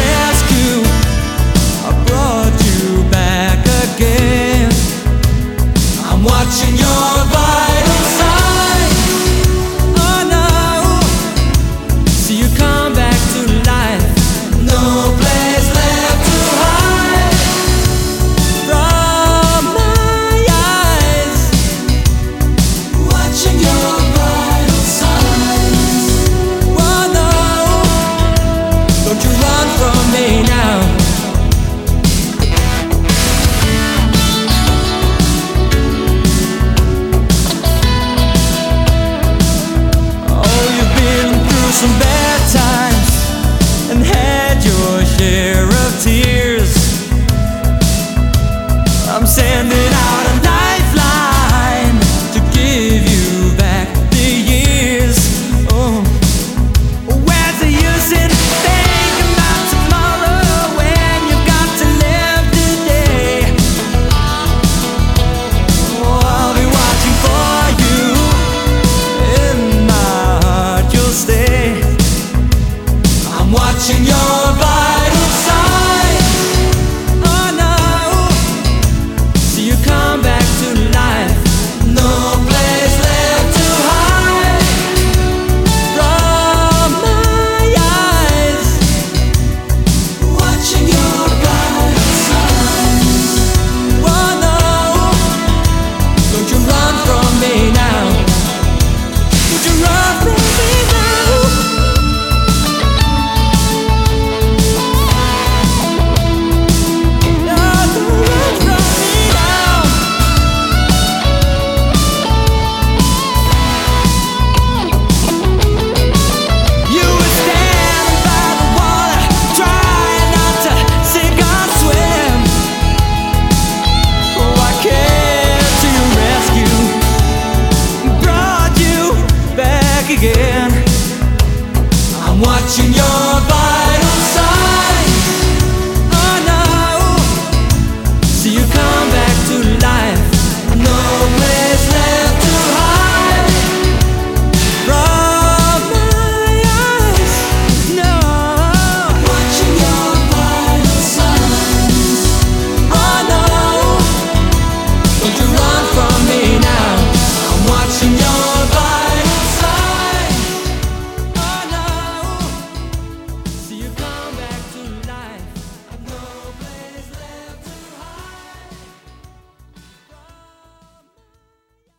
rescue, I brought you back again. some bad Xin